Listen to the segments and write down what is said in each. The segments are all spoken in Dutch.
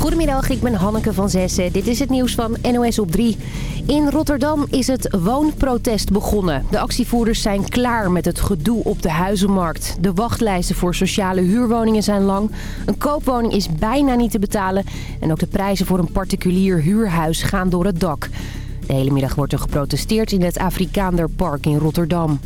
Goedemiddag, ik ben Hanneke van Zessen. Dit is het nieuws van NOS op 3. In Rotterdam is het woonprotest begonnen. De actievoerders zijn klaar met het gedoe op de huizenmarkt. De wachtlijsten voor sociale huurwoningen zijn lang. Een koopwoning is bijna niet te betalen. En ook de prijzen voor een particulier huurhuis gaan door het dak. De hele middag wordt er geprotesteerd in het Afrikaanderpark in Rotterdam.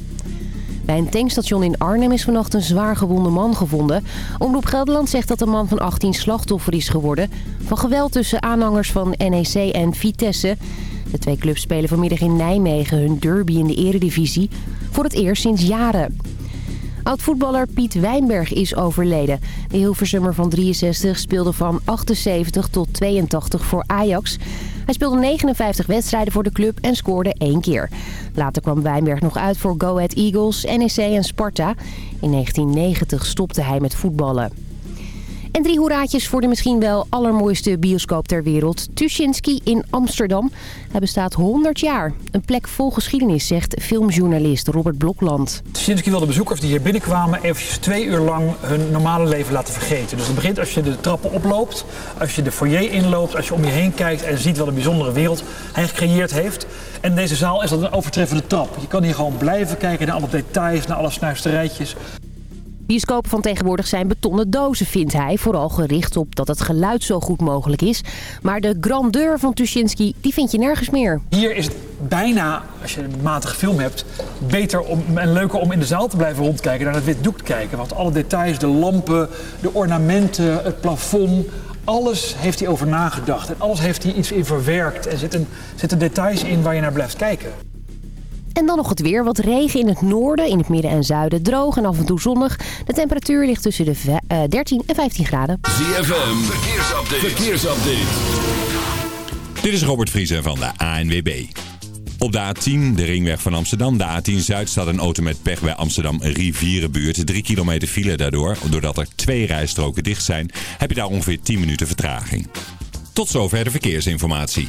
Bij een tankstation in Arnhem is vannacht een zwaar gewonde man gevonden. Omroep Gelderland zegt dat de man van 18 slachtoffer is geworden... van geweld tussen aanhangers van NEC en Vitesse. De twee clubs spelen vanmiddag in Nijmegen hun derby in de eredivisie... voor het eerst sinds jaren. Oud-voetballer Piet Wijnberg is overleden. De Hilversummer van 63 speelde van 78 tot 82 voor Ajax. Hij speelde 59 wedstrijden voor de club en scoorde één keer. Later kwam Wijnberg nog uit voor Go Ahead Eagles, NEC en Sparta. In 1990 stopte hij met voetballen. En drie hoeraatjes voor de misschien wel allermooiste bioscoop ter wereld. Tuschinski in Amsterdam. Hij bestaat 100 jaar. Een plek vol geschiedenis, zegt filmjournalist Robert Blokland. Tuschinski wil de bezoekers die hier binnenkwamen eventjes twee uur lang hun normale leven laten vergeten. Dus het begint als je de trappen oploopt, als je de foyer inloopt, als je om je heen kijkt en ziet wat een bijzondere wereld hij gecreëerd heeft. En deze zaal is dat een overtreffende trap. Je kan hier gewoon blijven kijken naar alle details, naar alle snuisterijtjes. Bioscopen van tegenwoordig zijn betonnen dozen, vindt hij. Vooral gericht op dat het geluid zo goed mogelijk is. Maar de grandeur van Tuschinski, die vind je nergens meer. Hier is het bijna, als je een matige film hebt, beter om, en leuker om in de zaal te blijven rondkijken. Naar het wit doek te kijken. Want alle details, de lampen, de ornamenten, het plafond... Alles heeft hij over nagedacht en alles heeft hij iets in verwerkt. Er zitten, zitten details in waar je naar blijft kijken. En dan nog het weer. Wat regen in het noorden, in het midden en zuiden. Droog en af en toe zonnig. De temperatuur ligt tussen de 13 en 15 graden. ZFM, verkeersupdate. verkeersupdate. Dit is Robert Vriezen van de ANWB. Op de A10, de ringweg van Amsterdam, de A10 Zuid, staat een auto met pech bij Amsterdam Rivierenbuurt. Drie kilometer file daardoor. Doordat er twee rijstroken dicht zijn, heb je daar ongeveer 10 minuten vertraging. Tot zover de verkeersinformatie.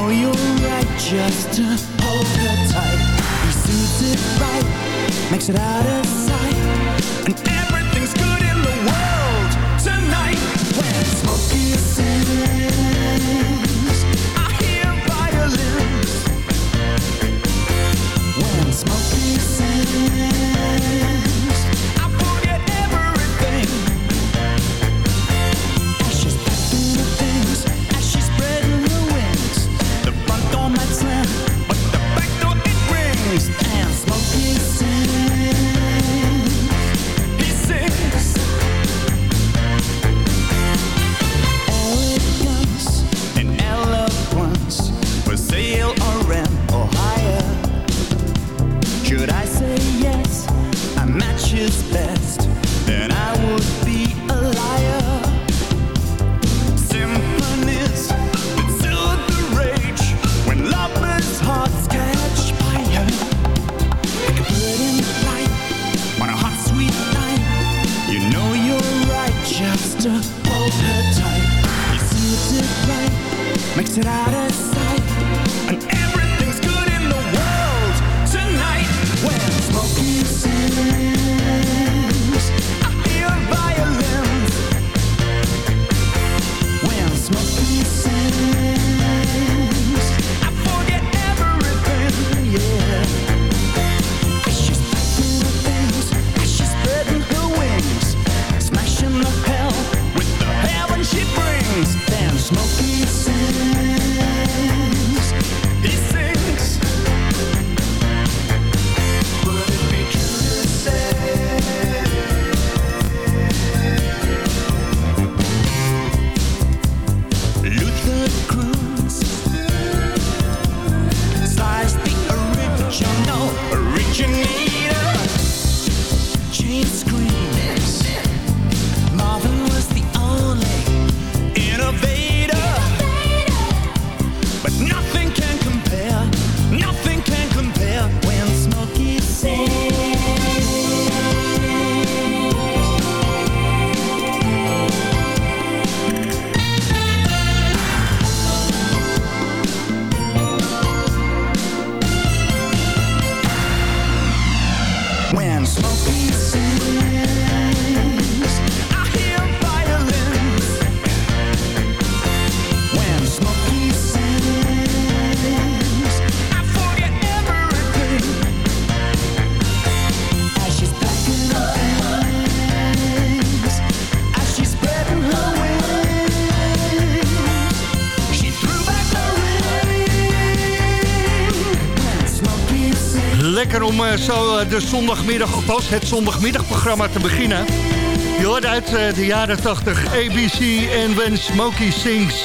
Know you're right just to hold her tight. He suits it right makes it out of sight And everything's good in the world tonight When Smokey sings zo eh, de zondagmiddag, althans het zondagmiddagprogramma te beginnen. Je hoort uit eh, de jaren 80 ABC en When Smokey Sings.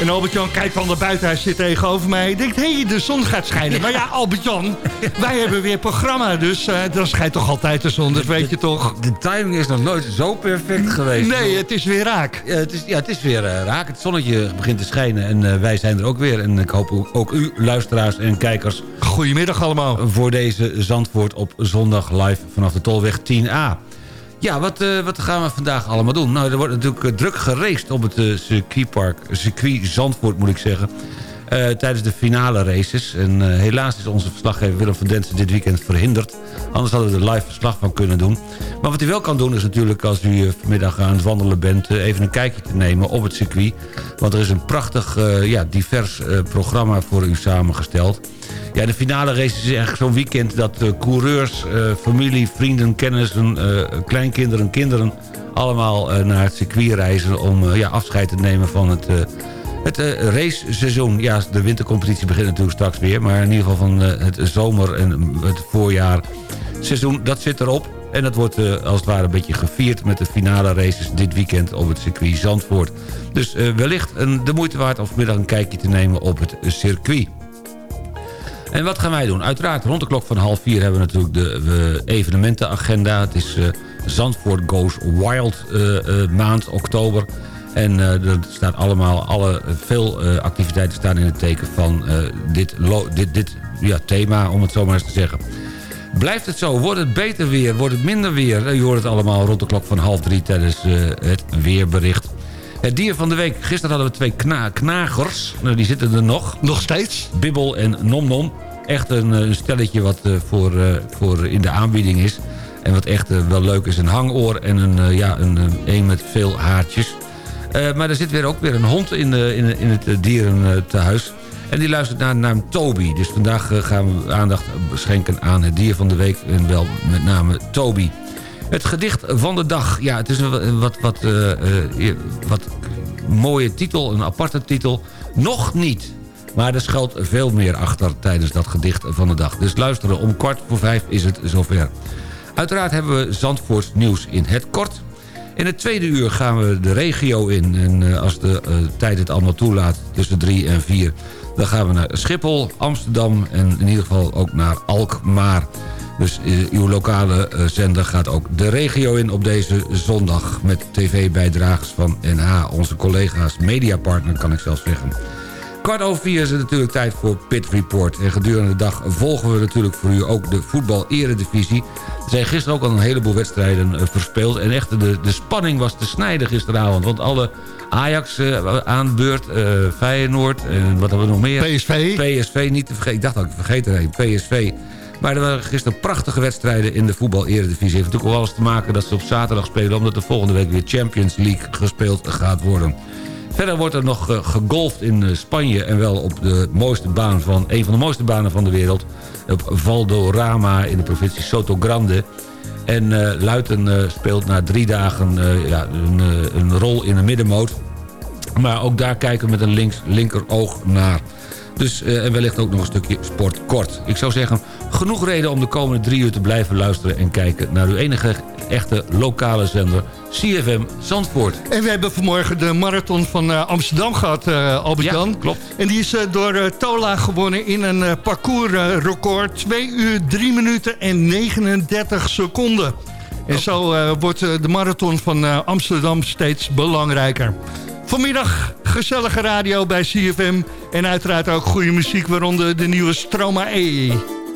En Albert-Jan kijkt dan naar buiten, hij zit tegenover mij. Hij denkt, hé, hey, de zon gaat schijnen. Maar ja, Albert-Jan, wij hebben weer programma. Dus eh dan schijnt toch altijd de zon, dat weet je toch? De timing is nog nooit zo perfect geweest. Nee, het is weer raak. Ja, het is, ja, het is weer eh, raak. Het zonnetje begint te schijnen en eh, wij zijn er ook weer. En ik hoop ook u, luisteraars en kijkers... Goedemiddag allemaal. voor deze Zandvoort op zondag live vanaf de Tolweg 10A. Ja, wat, eh, wat gaan we vandaag allemaal doen? Nou, er wordt natuurlijk eh, druk geraced op het eh, circuitpark, circuit Zandvoort moet ik zeggen. Eh, tijdens de finale races. En eh, helaas is onze verslaggever Willem van Densen dit weekend verhinderd. Anders hadden we er live verslag van kunnen doen. Maar wat u wel kan doen is natuurlijk als u eh, vanmiddag aan het wandelen bent... even een kijkje te nemen op het circuit. Want er is een prachtig, ja, divers programma voor u samengesteld. Ja, de finale race is eigenlijk zo'n weekend dat coureurs, familie, vrienden, kennissen, kleinkinderen, kinderen... allemaal naar het circuit reizen om ja, afscheid te nemen van het... het eh, raceseizoen, ja, de wintercompetitie begint natuurlijk straks weer... maar in ieder geval van eh, het zomer- en het voorjaar seizoen, dat zit erop. En dat wordt eh, als het ware een beetje gevierd met de finale races dit weekend op het circuit Zandvoort. Dus wellicht een, de moeite waard om vanmiddag een kijkje te nemen op het circuit. En wat gaan wij doen? Uiteraard rond de klok van half vier hebben we natuurlijk de evenementenagenda. Het is Zandvoort Goes Wild maand, oktober. En eh, er staat allemaal, alle, veel eh, activiteiten staan in het teken van eh, dit, dit, dit ja, thema, om het zo maar eens te zeggen. Blijft het zo? Wordt het beter weer? Wordt het minder weer? Je hoort het allemaal rond de klok van half drie tijdens het weerbericht. Het dier van de week. Gisteren hadden we twee kna knagers. Nou, die zitten er nog. Nog steeds? Bibbel en Nom Nom. Echt een, een stelletje wat voor, voor in de aanbieding is. En wat echt wel leuk is. Een hangoor en een, ja, een, een, een met veel haartjes. Eh, maar er zit weer ook weer een hond in, in, in het dierentehuis. En die luistert naar de naam Toby. Dus vandaag eh, gaan we aandacht schenken aan het dier van de week. En wel met name Toby. Het gedicht van de dag. Ja, het is een wa- wat, wat, eh, eh, wat mooie titel, een aparte titel. Nog niet. Maar er schuilt veel meer achter tijdens dat gedicht van de dag. Dus luisteren, om kwart voor vijf is het zover. Uiteraard hebben we Zandvoorts nieuws in het kort. In het tweede uur gaan we de regio in. En eh, als de eh, tijd het allemaal toelaat, tussen drie en vier... dan gaan we naar Schiphol, Amsterdam en in ieder geval ook naar Alkmaar. Dus eh, uw lokale zender gaat ook de regio in op deze zondag... met tv-bijdragers van NH, onze collega's, mediapartner kan ik zelfs zeggen. Kwart over vier is het natuurlijk tijd voor Pit Report. En gedurende de dag volgen we natuurlijk voor u ook de voetbal-eredivisie. Er zijn gisteren ook al een heleboel wedstrijden eh, verspeeld. En echt, de, de spanning was te snijden gisteravond. Want alle Ajax eh, aan de beurt, eh, Feyenoord en wat hebben we nog meer? PSV. PSV, niet te vergeten. Ik dacht dat ik het vergeten heb. PSV. Maar er waren gisteren prachtige wedstrijden in de voetbal-eredivisie. Heeft natuurlijk wel eens te maken dat ze op zaterdag spelen... omdat er volgende week weer Champions League gespeeld gaat worden. Verder wordt er nog eh, gegolfd in eh, Spanje... en wel op de mooiste baan van, een van de mooiste banen van de wereld... op Valdorama in de provincie Soto Grande... En eh, Luiten eh, speelt na drie dagen eh, ja, een, een rol in de middenmoot. Maar ook daar kijken we met een links, linker oog naar. Dus, en wellicht ook nog een stukje sport kort. Ik zou zeggen, genoeg reden om de komende drie uur te blijven luisteren... en kijken naar uw enige echte lokale zender, CFM Zandvoort. En we hebben vanmorgen de marathon van eh, Amsterdam gehad, eh Albert-Jan. Ja, klopt. En die is eh, door Tola gewonnen in een parcoursrecord. 2 uur, 3 minuten en 39 seconden. En zo wordt de marathon van Amsterdam steeds belangrijker. Vanmiddag gezellige radio bij CFM. En uiteraard ook goede muziek, waaronder de nieuwe Stroma E.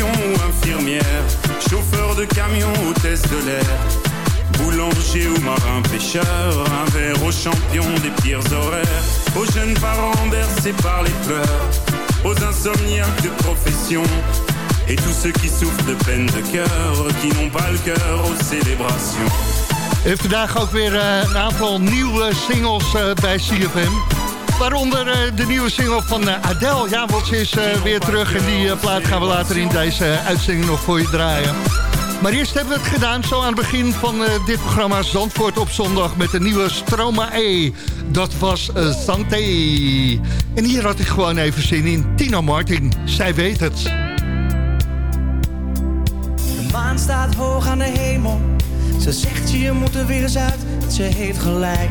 Ou infirmière, chauffeur de camion, hôtesse de l'air, boulanger ou marin pêcheur, un verre aux champions des pires horaires, aux jeunes parents bercés par les pleurs, aux insomniaques de profession, et tous ceux qui souffrent de peine de cœur, qui n'ont pas le cœur aux célébrations. Vandaag ook weer eh, een aantal nieuwe singles eh, bij. Waaronder eh, de nieuwe single van eh, Adele. Ja, want ze is eh, weer terug en die plaat gaan we later in deze uitzending nog voor je draaien. Maar eerst hebben we het gedaan, zo aan het begin van dit programma Zandvoort op zondag... met de nieuwe Stroma E. Dat was Santé. En hier had ik gewoon even zin in. Tino Martin, zij weet het. De maan staat hoog aan de hemel. Ze zegt je moet er weer eens uit. Ze heeft gelijk.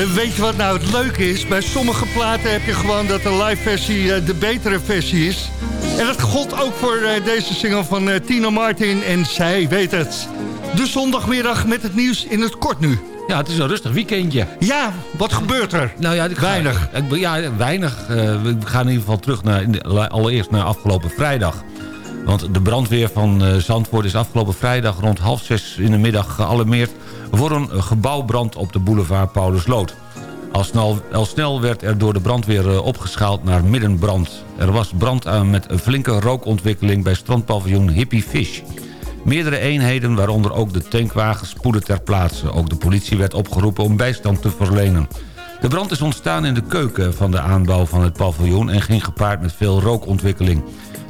En weet je wat nou het leuke is? Bij sommige platen heb je gewoon dat de live versie eh, de betere versie is. En dat gold ook voor eh, deze single van eh, Tino Martin en zij weet het. De zondagmiddag met het nieuws in het kort nu. Ja, het is een rustig weekendje. Ja, wat gebeurt er? Nou ja, ga- Weinig. ik- ja, weinig. We gaan in ieder geval terug naar, allereerst naar afgelopen vrijdag. Want de brandweer van eh, Zandvoort is afgelopen vrijdag rond half zes in de middag gealarmeerd... voor een gebouwbrand op de boulevard Paulusloot. Al snel, al snel werd er door de brandweer eh, opgeschaald naar middenbrand. Er was brand aan met een flinke rookontwikkeling bij strandpaviljoen Hippie Fish. Meerdere eenheden, waaronder ook de tankwagen, spoeden ter plaatse. Ook de politie werd opgeroepen om bijstand te verlenen. De brand is ontstaan in de keuken van de aanbouw van het paviljoen... en ging gepaard met veel rookontwikkeling.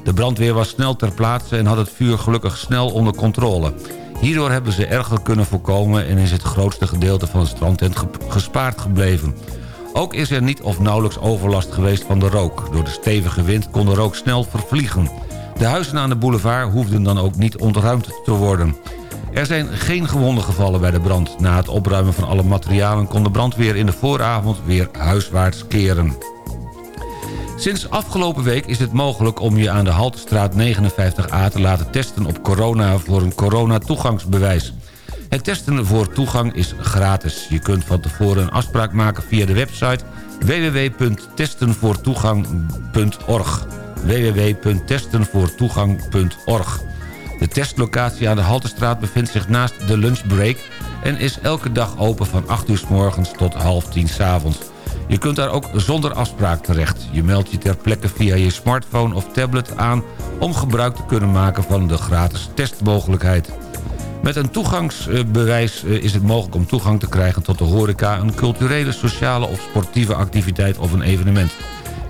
De brandweer was snel ter plaatse en had het vuur gelukkig snel onder controle. Hierdoor hebben ze erger kunnen voorkomen... en is het grootste gedeelte van het strandtent ge- gespaard gebleven. Ook is er niet of nauwelijks overlast geweest van de rook. Door de stevige wind kon de rook snel vervliegen. De huizen aan de boulevard hoefden dan ook niet ontruimd te worden. Er zijn geen gewonden gevallen bij de brand. Na het opruimen van alle materialen kon de brandweer in de vooravond weer huiswaarts keren. Sinds afgelopen week is het mogelijk om je aan de Haltestraat 59A te laten testen op corona voor een corona-toegangsbewijs. Het testen voor toegang is gratis. Je kunt van tevoren een afspraak maken via de website www.testenvoortoegang.org www.testenvoortoegang.org De testlocatie aan de Haltestraat bevindt zich naast de lunchbreak... en is elke dag open van 8 uur s morgens tot half 10 s avonds. Je kunt daar ook zonder afspraak terecht. Je meldt je ter plekke via je smartphone of tablet aan... om gebruik te kunnen maken van de gratis testmogelijkheid. Met een toegangsbewijs eh, is het mogelijk om toegang te krijgen tot de horeca... een culturele, sociale of sportieve activiteit of een evenement.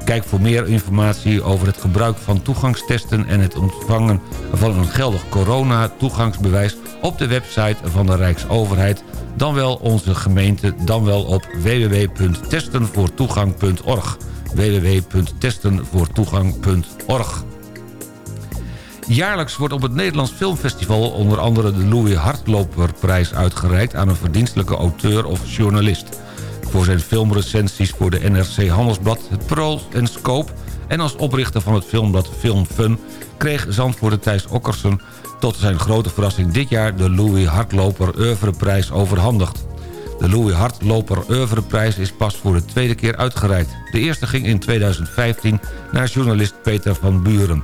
Kijk voor meer informatie over het gebruik van toegangstesten... en het ontvangen van een geldig corona-toegangsbewijs... op de website van de Rijksoverheid... dan wel onze gemeente, dan wel op www.testenvoortoegang.org www.testenvoortoegang.org Jaarlijks wordt op het Nederlands Filmfestival onder andere de Louis Hartloperprijs uitgereikt aan een verdienstelijke auteur of journalist. Voor zijn filmrecensies voor de NRC Handelsblad, het Pro en Scope En als oprichter van het filmblad Film Fun... kreeg Zandvoorter Thijs Okkersen tot zijn grote verrassing dit jaar... de Louis Hartloper Oeuvreprijs overhandigd. De Louis Hartloper Oeuvreprijs is pas voor de tweede keer uitgereikt. De eerste ging in 2015 naar journalist Peter van Buren.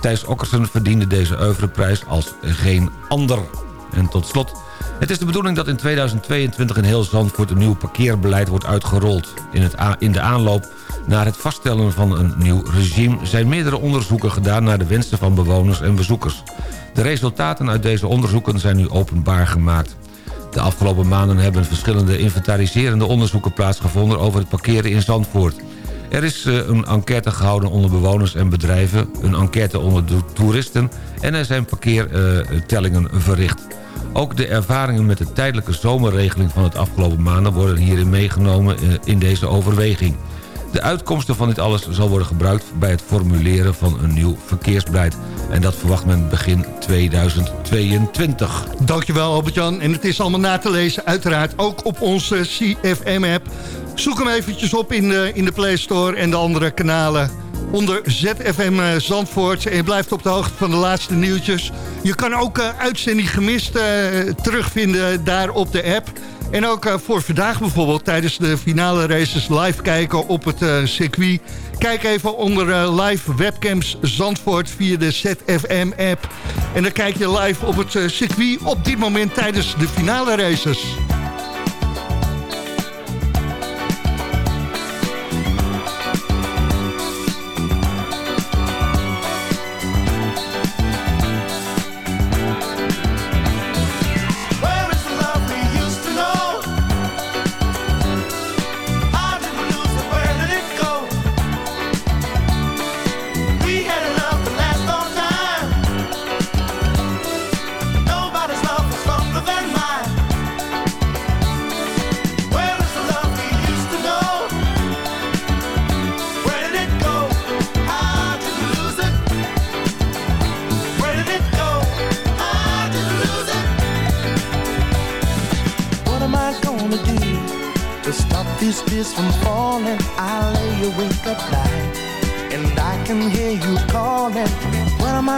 Thijs Okkersen verdiende deze oeuvreprijs als geen ander. En tot slot... Het is de bedoeling dat in 2022 in heel Zandvoort een nieuw parkeerbeleid wordt uitgerold. In, het in de aanloop naar het vaststellen van een nieuw regime... zijn meerdere onderzoeken gedaan naar de wensen van bewoners en bezoekers. De resultaten uit deze onderzoeken zijn nu openbaar gemaakt. De afgelopen maanden hebben verschillende inventariserende onderzoeken plaatsgevonden... over het parkeren in Zandvoort. Er is eh, een enquête gehouden onder bewoners en bedrijven... een enquête onder de toeristen... en er zijn parkeertellingen verricht. Ook de ervaringen met de tijdelijke zomerregeling van het afgelopen maanden... worden hierin meegenomen eh, in deze overweging. De uitkomsten van dit alles zal worden gebruikt bij het formuleren van een nieuw verkeersbeleid. En dat verwacht men begin 2022. Dankjewel Albert-Jan. En het is allemaal na te lezen, uiteraard ook op onze CFM-app. Zoek hem eventjes op in de, in de Play Store en de andere kanalen onder ZFM eh, Zandvoort. En je blijft op de hoogte van de laatste nieuwtjes. Je kan ook eh, uitzending gemist eh, terugvinden daar op de app. En ook voor vandaag bijvoorbeeld tijdens de finale races live kijken op het circuit. Kijk even onder live webcams Zandvoort via de ZFM-app. En dan kijk je live op het circuit op dit moment tijdens de finale races.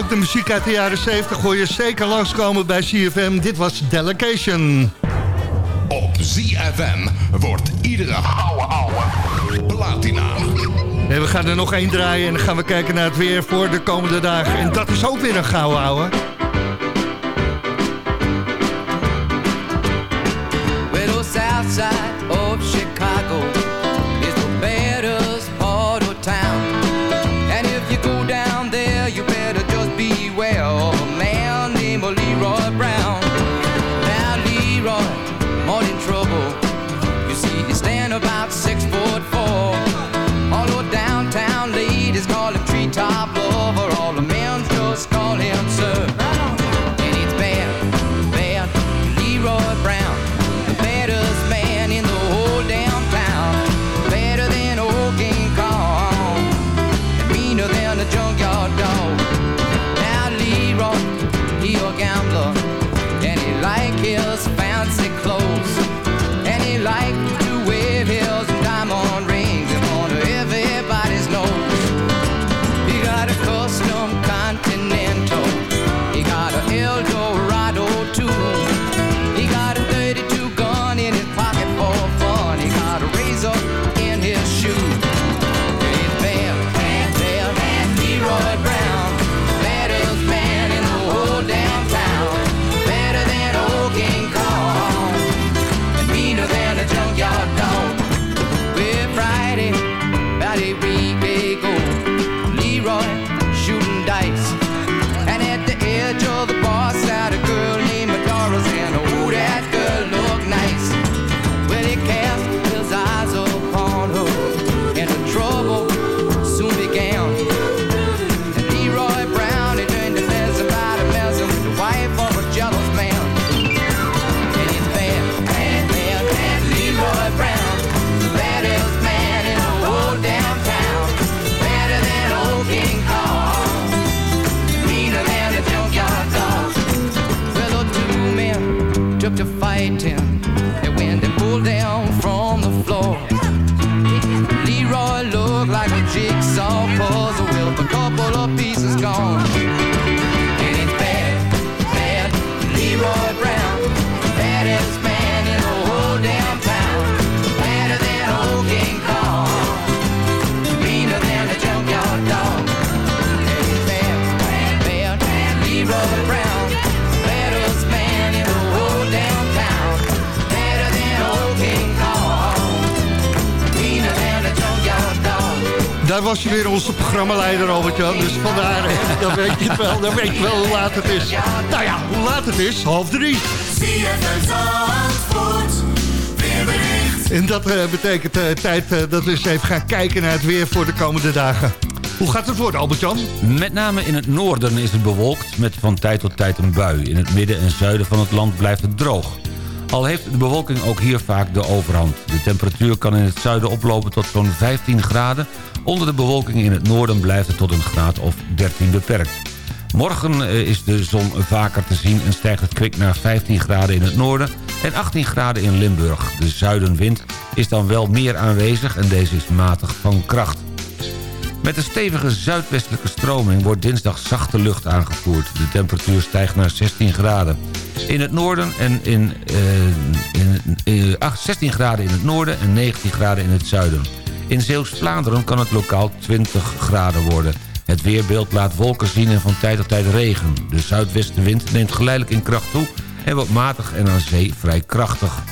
ook de muziek uit de jaren 70 hoor je zeker langskomen bij CFM. Dit was Delegation. Op ZFM wordt iedere ouwe ouwe platina. En we gaan er nog één draaien en dan gaan we kijken naar het weer voor de komende dagen. En dat is ook weer een gouden ouwe. Leroy Brown. Was je weer onze programmaleider, Albert-Jan. Dus vandaar, dan weet je het wel, dan weet je wel hoe laat het is. Nou ja, hoe laat het is? Half drie. En dat eh, betekent eh, tijd eh, dat we eens even gaan kijken naar het weer voor de komende dagen. Hoe gaat het worden, Albert-Jan? Met name in het noorden is het bewolkt met van tijd tot tijd een bui. In het midden en zuiden van het land blijft het droog. Al heeft de bewolking ook hier vaak de overhand. De temperatuur kan in het zuiden oplopen tot zo'n 15 graden. Onder de bewolking in het noorden blijft het tot een graad of 13 beperkt. Morgen eh, is de zon vaker te zien en stijgt het kwik naar 15 graden in het noorden en 18 graden in Limburg. De zuidenwind is dan wel meer aanwezig en deze is matig van kracht. Met een stevige zuidwestelijke stroming wordt dinsdag zachte lucht aangevoerd. De temperatuur stijgt naar 16 graden. In het noorden en in, eh, in eh, ach, 16 graden in het noorden en 19 graden in het zuiden. In Zeeuws-Vlaanderen kan het lokaal 20 graden worden. Het weerbeeld laat wolken zien en van tijd tot tijd regen. De zuidwestenwind neemt geleidelijk in kracht toe en wordt matig en aan zee vrij krachtig.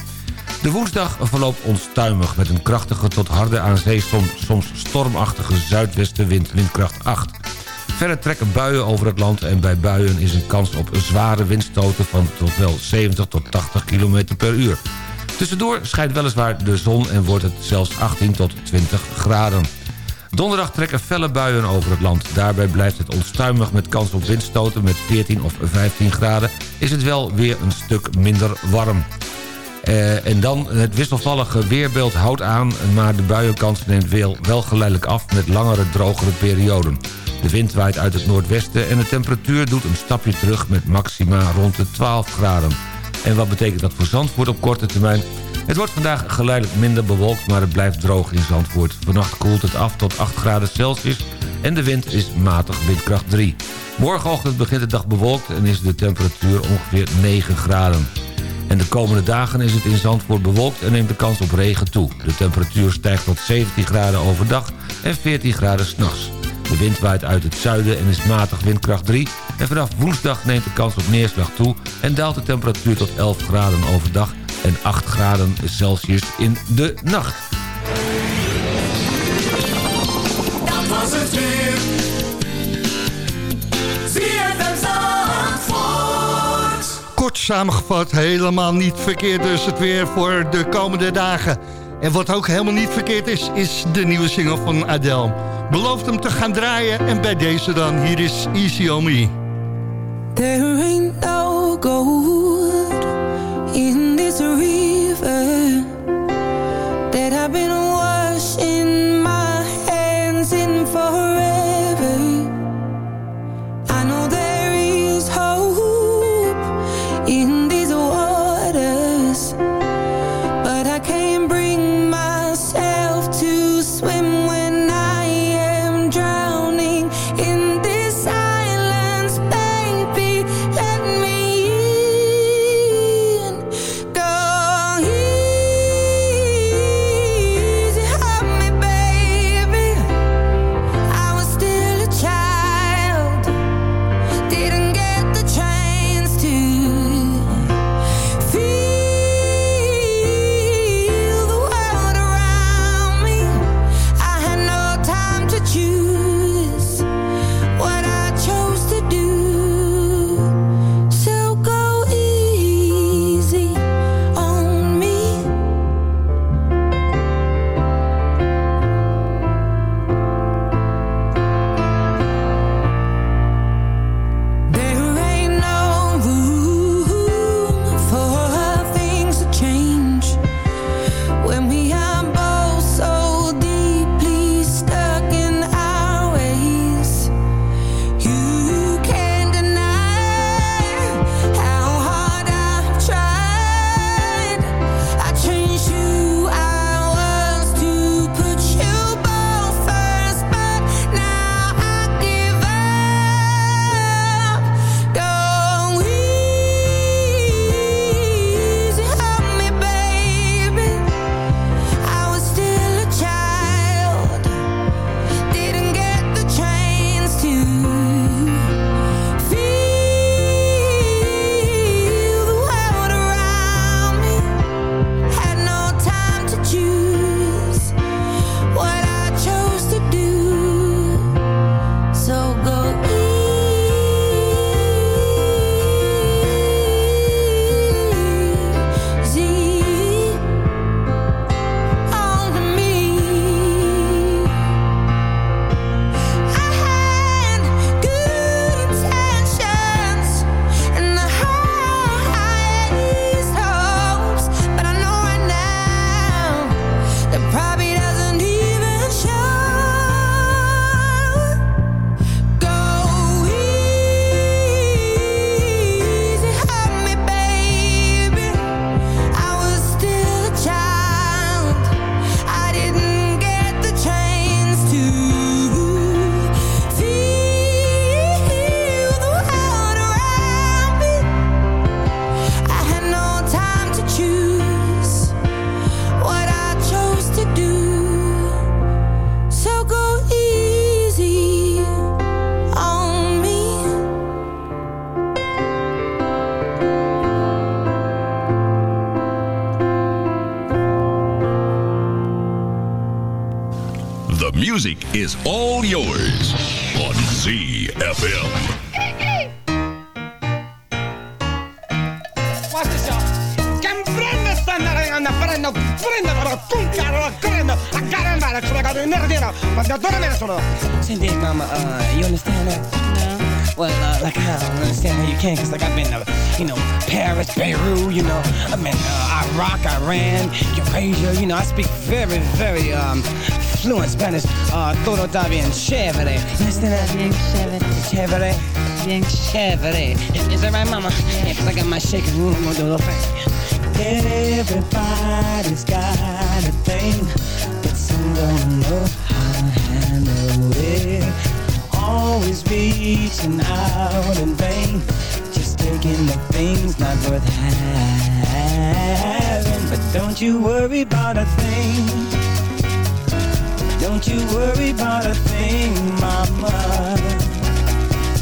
De woensdag verloopt onstuimig met een krachtige tot harde aan zee soms, stormachtige zuidwestenwind, windkracht 8. Verder trekken buien over het land en bij buien is een kans op zware windstoten van tot wel 70 tot 80 km per uur. Tussendoor schijnt weliswaar de zon en wordt het zelfs 18 tot 20 graden. Donderdag trekken felle buien over het land. Daarbij blijft het onstuimig met kans op windstoten met 14 of 15 graden... is het wel weer een stuk minder warm. Eh, en dan het wisselvallige weerbeeld houdt aan... maar de buienkans neemt wel, wel geleidelijk af met langere, drogere perioden. De wind waait uit het noordwesten en de temperatuur doet een stapje terug... met maxima rond de 12 graden. En wat betekent dat voor Zandvoort op korte termijn? Het wordt vandaag geleidelijk minder bewolkt, maar het blijft droog in Zandvoort. Vannacht koelt het af tot 8 graden Celsius en de wind is matig windkracht 3. Morgenochtend begint de dag bewolkt en is de temperatuur ongeveer 9 graden. En de komende dagen is het in Zandvoort bewolkt en neemt de kans op regen toe. De temperatuur stijgt tot 17 graden overdag en 14 graden s'nachts. De wind waait uit het zuiden en is matig windkracht 3. En vanaf woensdag neemt de kans op neerslag toe... en daalt de temperatuur tot 11 graden overdag en 8 graden Celsius in de nacht. Dat was het weer. samengevat. Helemaal niet verkeerd dus het weer voor de komende dagen. En wat ook helemaal niet verkeerd is, is de nieuwe single van Adele. Belooft hem te gaan draaien en bij deze dan. Hier is Easy On Me. There ain't in this river That been every It's, it's my mama. It's like my shake room do the thing. Everybody's got a thing, but some don't know how to handle it. Always reaching out in vain, just taking the things not worth having. But don't you worry about a thing. Don't you worry about a thing, mama.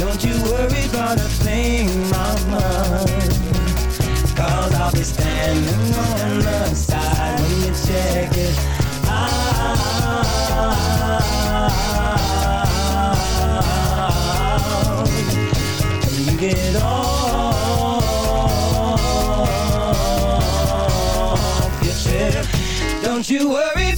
Don't you worry about a thing, mama. Cause I'll be standing on the side when you check it out. When you get off your trip, don't you worry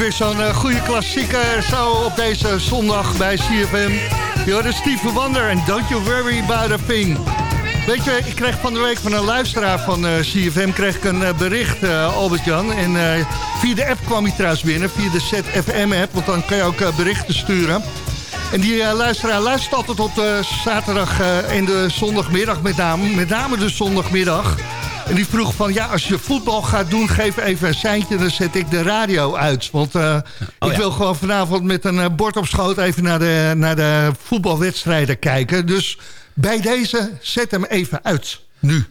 weer zo'n eh, goede klassieker zo op deze zondag bij CFM. Je hoorde Steven Wonder en Don't You Worry About A Thing. Weet je, ik kreeg van de week van een luisteraar van eh, CFM kreeg ik een eh, bericht, Albert-Jan. En via de app kwam hij trouwens binnen, via de ZFM-app, want dan kan je ook berichten sturen. En die luisteraar luistert altijd op zaterdag eh, en de zondagmiddag met name. Met name de zondagmiddag. En die vroeg van, ja, als je voetbal gaat doen, geef even een seintje, dan zet ik de radio uit. Want eh, ik wil gewoon vanavond met een eh, bord op schoot even naar de, naar de voetbalwedstrijden kijken. Dus bij deze, zet hem even uit. Nu.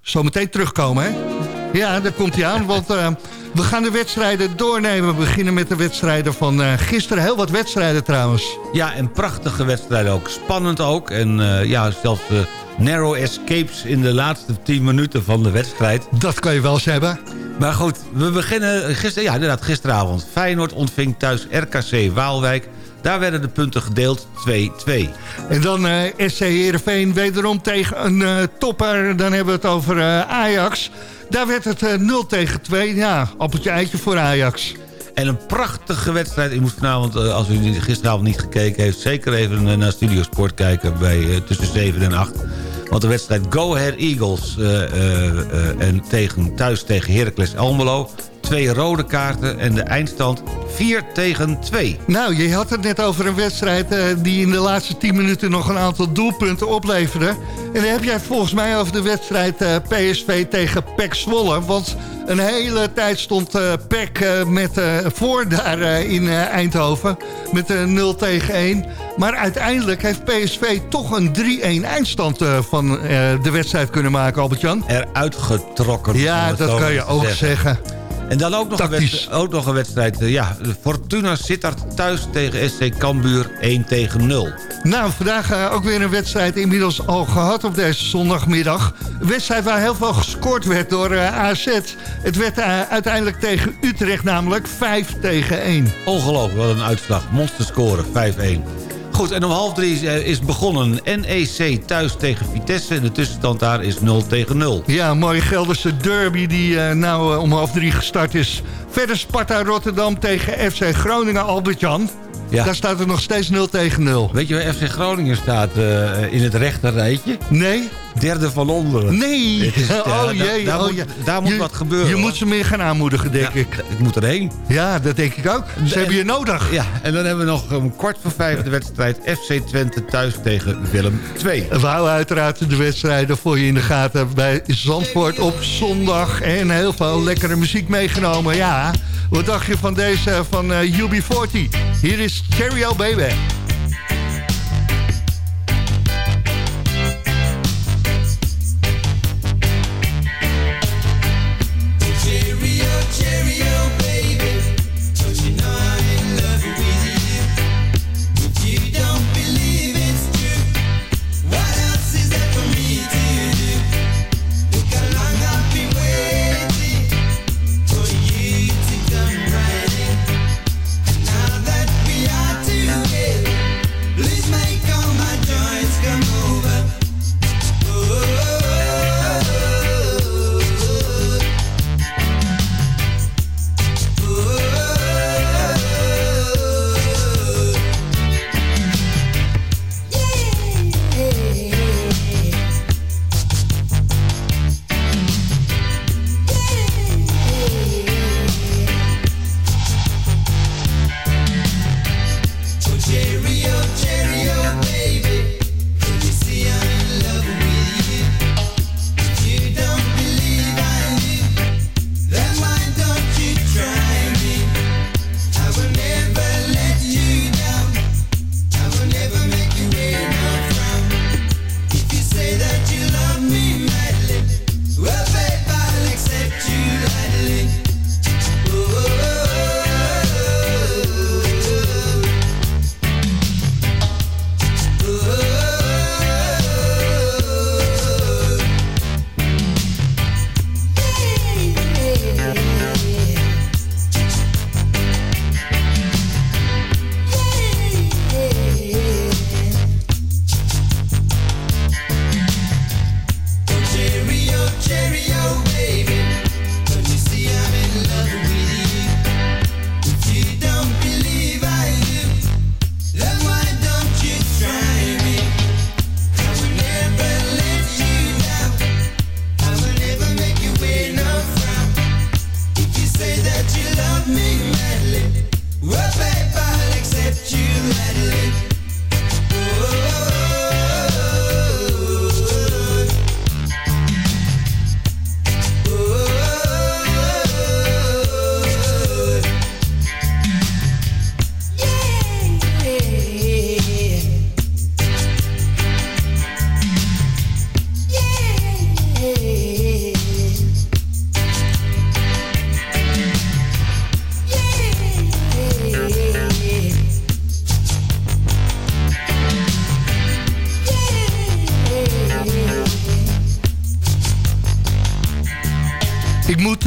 Zometeen terugkomen, hè? Ja, daar komt hij aan, want eh, we gaan de wedstrijden doornemen. We beginnen met de wedstrijden van eh, gisteren. Heel wat wedstrijden trouwens. Ja, en prachtige wedstrijden ook. Spannend ook. En eh, ja, zelfs narrow escapes in de laatste 10 minuten van de wedstrijd. Dat kan je wel eens hebben. Maar goed, we beginnen gisteren, ja, inderdaad, gisteravond. Feyenoord ontving thuis RKC Waalwijk. Daar werden de punten gedeeld 2-2. En dan eh SC Heerenveen wederom tegen een topper. Dan hebben we het over Ajax. Daar werd het eh, 0 tegen 2. Ja, appeltje eitje voor Ajax. En een prachtige wedstrijd. U moet vanavond, eh, als u gisteravond niet gekeken heeft... zeker even eh, naar Studio Sport kijken bij eh, tussen 7 en 8. Want de wedstrijd Go Ahead Eagles eh, eh, eh, en tegen, thuis tegen Heracles Almelo. 2-2 twee rode kaarten en de eindstand 4 tegen 2. Nou, je had het net over een wedstrijd eh, die in de laatste 10 minuten nog een aantal doelpunten opleverde. En dan heb jij het volgens mij over de wedstrijd eh, PSV tegen PEC Zwolle. Want een hele tijd stond PEC eh, met, voor daar in Eindhoven met eh, 0 tegen 1. Maar uiteindelijk heeft PSV toch een 3-1 eindstand van de wedstrijd kunnen maken, Albert-Jan. Eruit getrokken. Ja, dat kan je ook zeggen. En dan ook nog, een wedstrijd, ook nog een wedstrijd. eh, Ja, Fortuna Sittard thuis tegen SC Cambuur 1 tegen 0. Nou, vandaag eh, ook weer een wedstrijd inmiddels al gehad op deze zondagmiddag. Een wedstrijd waar heel veel gescoord werd door eh, AZ. Het werd uiteindelijk tegen Utrecht namelijk 5 tegen 1. Ongelooflijk, wat een uitslag. Monster scoren, 5-1. Goed, en om half drie is, eh, begonnen NEC thuis tegen Vitesse. En de tussenstand daar is 0 tegen 0. Ja, mooie Gelderse derby die eh, nou eh, om half drie gestart is. Verder Sparta Rotterdam tegen FC Groningen Albert-Jan. Ja. Daar staat het nog steeds 0 tegen 0. Weet je waar FC Groningen staat in het rechter rijtje? Nee? Derde van onderen. Nee! Het is- ja, oh jee, daar oh, moet- daar moet Je- wat gebeuren, Je hoor. moet ze meer gaan aanmoedigen, denk Ja, ik. Ik moet erheen. Ja, dat denk ik ook. Ze hebben je nodig. Ja, en dan hebben we nog om kwart voor vijf de wedstrijd FC Twente thuis tegen Willem II. We houden uiteraard de wedstrijden voor je in de gaten bij Zandvoort op zondag. En heel veel lekkere muziek meegenomen. Ja, wat dacht je van deze van eh, UB40? Hier is Cherry Baby.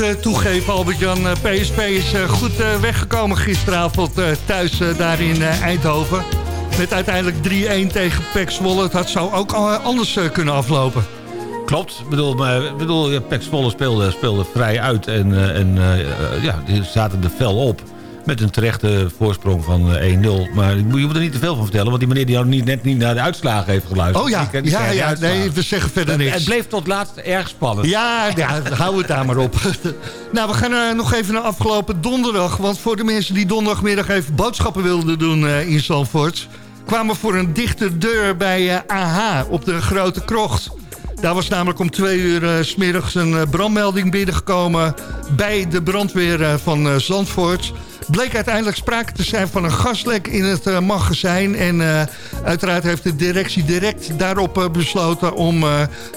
Eh, toegeven, Albert-Jan, eh, PSV is eh, goed eh, weggekomen gisteravond eh, thuis eh, daar in eh, Eindhoven. Met uiteindelijk 3-1 tegen PEC Zwolle. Het had zo ook eh, anders eh, kunnen aflopen. Klopt. Ik bedoel, bedoel Pek Zwolle speelde, speelde vrij uit en, eh, en eh, ja, die zaten er fel op. Met een terechte voorsprong van eh, 1-0. Maar je moet er niet te veel van vertellen... want die meneer die had niet, net niet naar de uitslagen heeft geluisterd. Oh ja, Die ken- die ja, ja nee, we zeggen verder niks. Het bleef tot laatst erg spannend. Ja, ja hou het daar maar op. nou, we gaan eh, nog even naar afgelopen donderdag. Want voor de mensen die donderdagmiddag even boodschappen wilden doen eh, in Zandvoort... kwamen voor een dichte deur bij eh, AH op de Grote Krocht. Daar was namelijk om twee uur eh, s smiddags een eh, brandmelding binnengekomen... bij de brandweer eh, van eh, Zandvoort... Bleek uiteindelijk sprake te zijn van een gaslek in het eh, magazijn. En eh, uiteraard heeft de directie direct daarop eh, besloten... om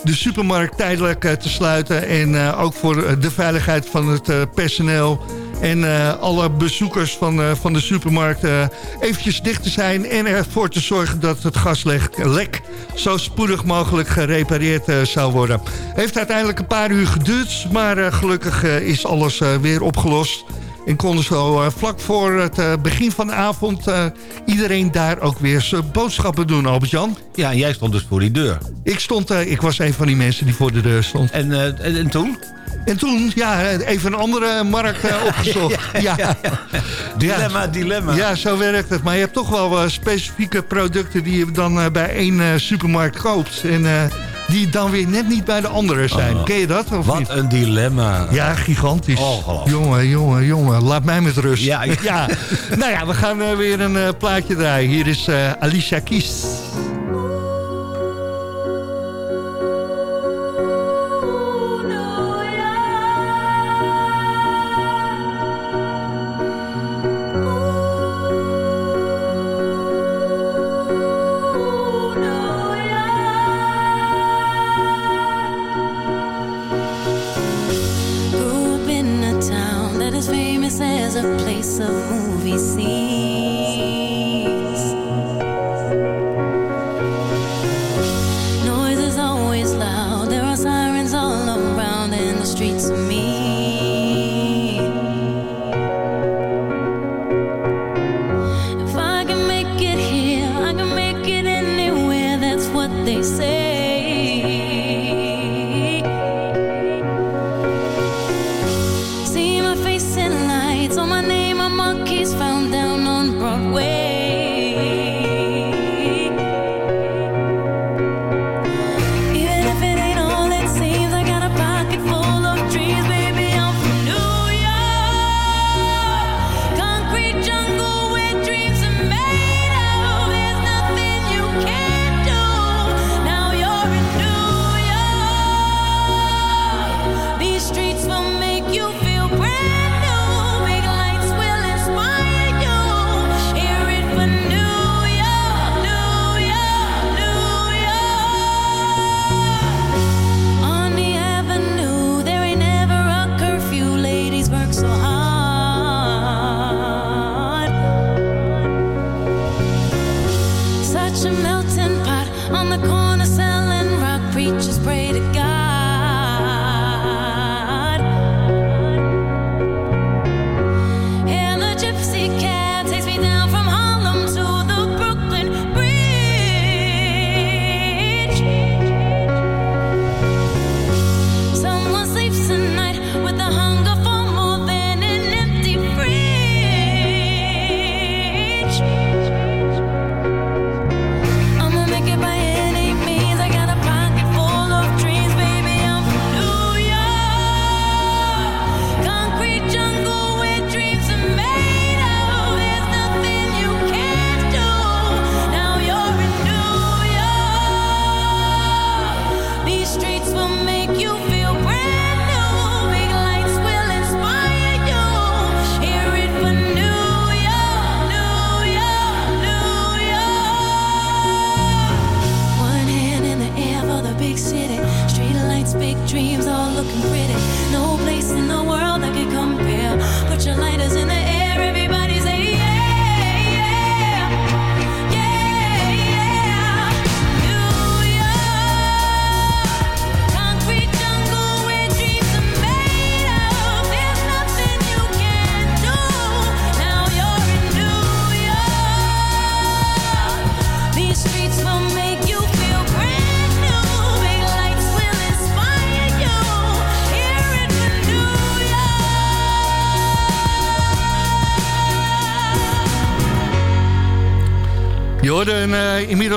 de supermarkt tijdelijk te sluiten. En ook voor de veiligheid van het personeel... en alle bezoekers van, van de supermarkt eh, eventjes dicht te zijn... en ervoor te zorgen dat het gaslek lek zo spoedig mogelijk gerepareerd zou worden. Heeft uiteindelijk een paar uur geduurd... maar gelukkig is alles weer opgelost... En konden zo eh, vlak voor het eh, begin van de avond... eh, iedereen daar ook weer zijn boodschappen doen, Albert-Jan. Ja, en jij stond dus voor die deur. Ik, stond, ik was een van die mensen die voor de deur stond. En, en, en toen? En toen, ja, even een andere markt opgezocht. ja, Dilemma, dilemma. Ja, zo werkt het. Maar je hebt toch wel specifieke producten... die je dan bij één supermarkt koopt. En die dan weer net niet bij de andere zijn. Oh. Ken je dat? Of Wat niet? een dilemma. Ja, gigantisch. Ongelooflijk. Jongen, jongen, jongen. Laat mij met rust. Ja, ja. nou ja, we gaan eh, weer een eh, plaatje draaien. Hier is eh, Alicia Keys.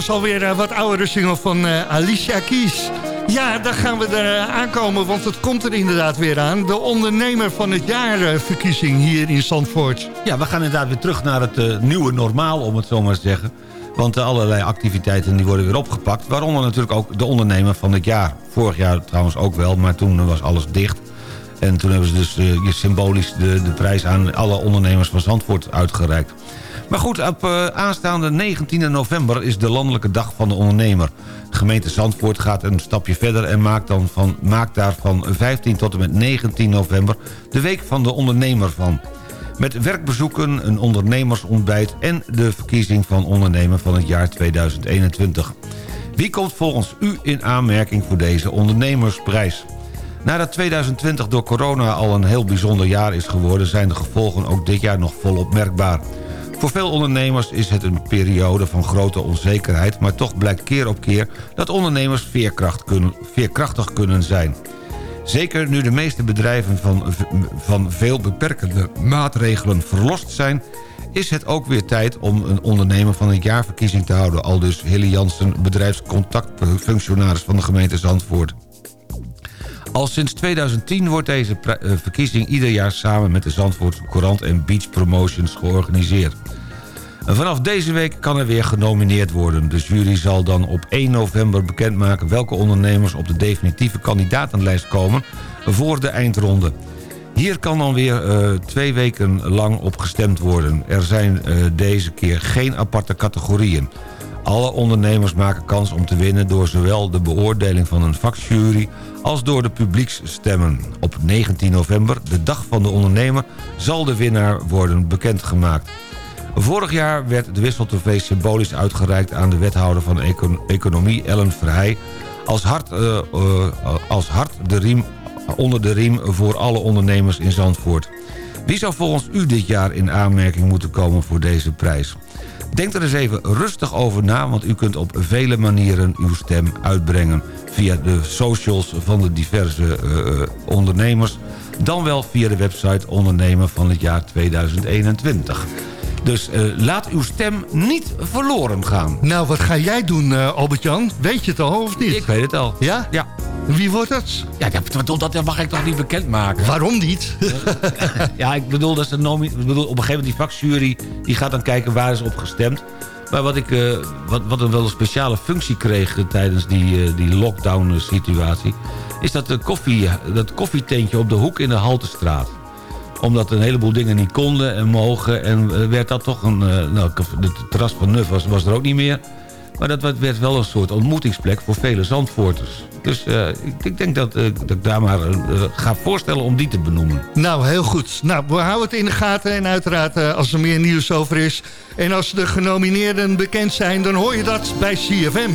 Inmiddels alweer uh, wat oudere single van uh, Alicia Keys. Ja, daar gaan we er aankomen, want het komt er inderdaad weer aan. De ondernemer van het jaar verkiezing hier in Zandvoort. Ja, we gaan inderdaad weer terug naar het nieuwe normaal, om het zo maar te zeggen. Want allerlei activiteiten die worden weer opgepakt. Waaronder natuurlijk ook de ondernemer van het jaar. Vorig jaar trouwens ook wel, maar toen was alles dicht. En toen hebben ze dus symbolisch de, de prijs aan alle ondernemers van Zandvoort uitgereikt. Maar goed, op uh, aanstaande 19 november is de landelijke dag van de ondernemer. De gemeente Zandvoort gaat een stapje verder en maakt, dan van, maakt daar van 15 tot en met 19 november de week van de ondernemer van. Met werkbezoeken, een ondernemersontbijt en de verkiezing van ondernemer van het jaar 2021. Wie komt volgens u in aanmerking voor deze ondernemersprijs? Nadat 2020 door corona al een heel bijzonder jaar is geworden... zijn de gevolgen ook dit jaar nog volop merkbaar. Voor veel ondernemers is het een periode van grote onzekerheid... maar toch blijkt keer op keer dat ondernemers veerkracht kunnen, veerkrachtig kunnen zijn. Zeker nu de meeste bedrijven van, van veel beperkende maatregelen verlost zijn... is het ook weer tijd om een ondernemer van een jaarverkiezing te houden... al dus Hilly Jansen, bedrijfscontactfunctionaris van de gemeente Zandvoort. Al sinds 2010 wordt deze eh, verkiezing ieder jaar samen met de Zandvoortse Courant en Beach Promotions georganiseerd. Vanaf deze week kan er weer genomineerd worden. De jury zal dan op 1 november bekendmaken welke ondernemers op de definitieve kandidatenlijst komen voor de eindronde. Hier kan dan weer uh, twee weken lang op gestemd worden. Er zijn uh, deze keer geen aparte categorieën. Alle ondernemers maken kans om te winnen door zowel de beoordeling van een vakjury als door de publieksstemmen. Op 19 november, de dag van de ondernemer, zal de winnaar worden bekendgemaakt. Vorig jaar werd de wisseltrofee symbolisch uitgereikt aan de wethouder van Economie Ellen Verheij... als hart, uh, uh, als hart de riem, onder de riem voor alle ondernemers in Zandvoort. Wie zou volgens u dit jaar in aanmerking moeten komen voor deze prijs? Denk er eens even rustig over na, want u kunt op vele manieren uw stem uitbrengen. Via de socials van de diverse uh, ondernemers... dan wel via de website ondernemer van het jaar 2021. Dus uh, laat uw stem niet verloren gaan. Nou, wat ga jij doen, uh, Albert-Jan? Weet je het al of niet? Ik weet het al. Ja? Ja. Wie wordt het? Ja, dat, dat mag ik toch niet bekendmaken? Waarom niet? ja, ik bedoel, dat is een nomi ik bedoel, op een gegeven moment die vakjury... die gaat dan kijken waar is op gestemd. Maar wat, ik, uh, wat, wat een wel een speciale functie kreeg tijdens die, uh, die lockdown-situatie... is dat, de koffie, dat koffietentje op de hoek in de Haltestraat omdat een heleboel dingen niet konden en mogen. En werd dat toch een... nou, de terras van Nuf was, was er ook niet meer. Maar dat werd wel een soort ontmoetingsplek voor vele Zandvoorters. Dus uh, ik, denk dat, uh, dat ik daar maar uh, ga voorstellen om die te benoemen. Nou, heel goed. Nou, we houden het in de gaten. En uiteraard als er meer nieuws over is... en als de genomineerden bekend zijn... dan hoor je dat bij CFM.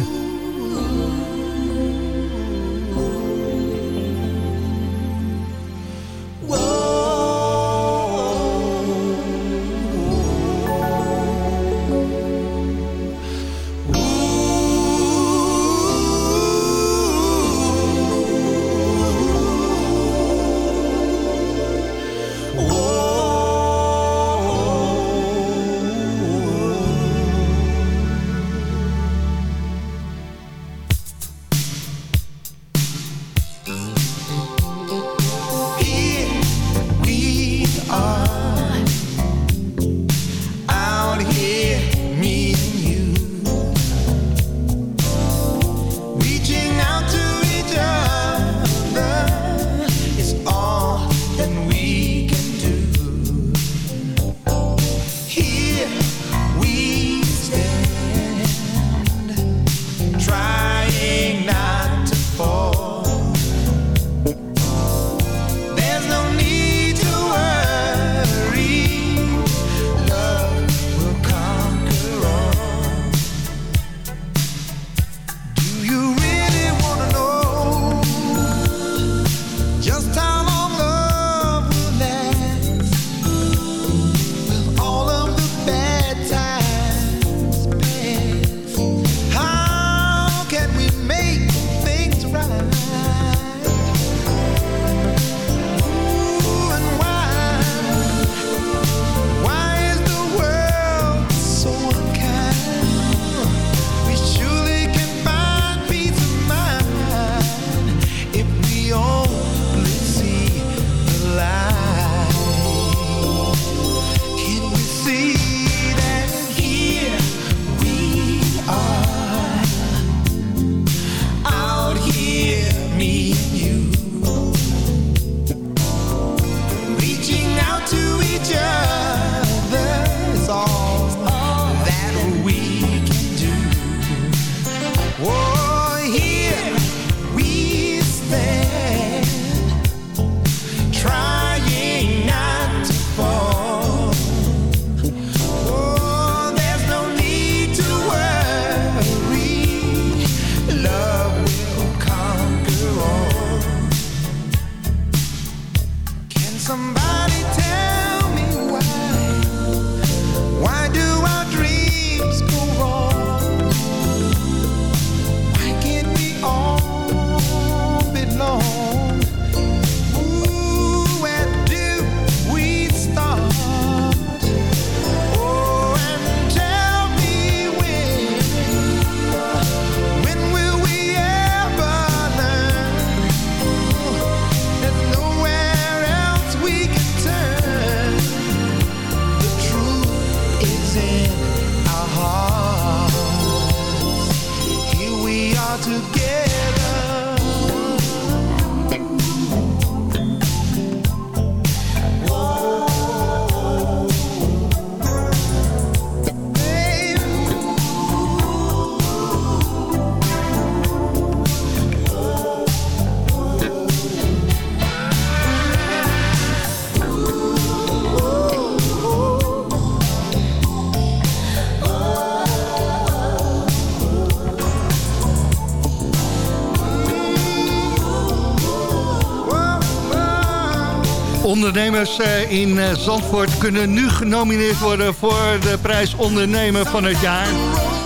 Ondernemers eh, in eh, Zandvoort kunnen nu genomineerd worden voor de prijs ondernemer van het jaar.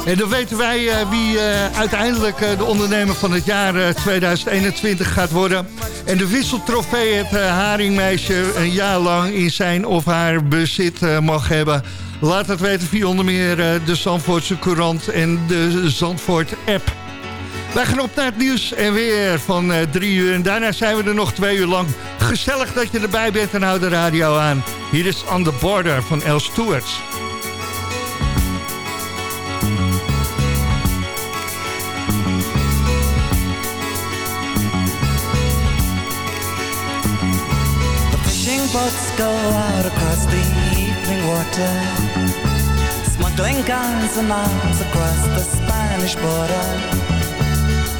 En dan weten wij eh, wie uiteindelijk de ondernemer van het jaar 2021 gaat worden. En de wisseltrofee het haringmeisje een jaar lang in zijn of haar bezit mag hebben. Laat het weten via onder meer de Zandvoortse Courant en de Zandvoort app. Wij gaan op naar het nieuws en weer van drie uur. En daarna zijn we er nog twee uur lang. Gezellig dat je erbij bent en hou de radio aan. Hier is On The Border van El Stewarts. Boats go out across the evening water Smuggling guns and arms across the Spanish border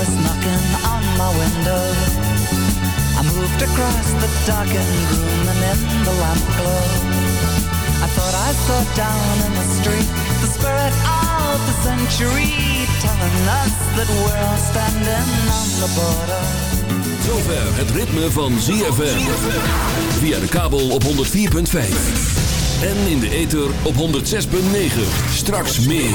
was knocking on my window I moved across the darkened room and in the lamp glow I thought I saw down in the street The spirit of the century Telling us that we're all standing on the border Zover het ritme van ZFM. Via de kabel op 104.5. En in de ether op 106.9. Straks meer.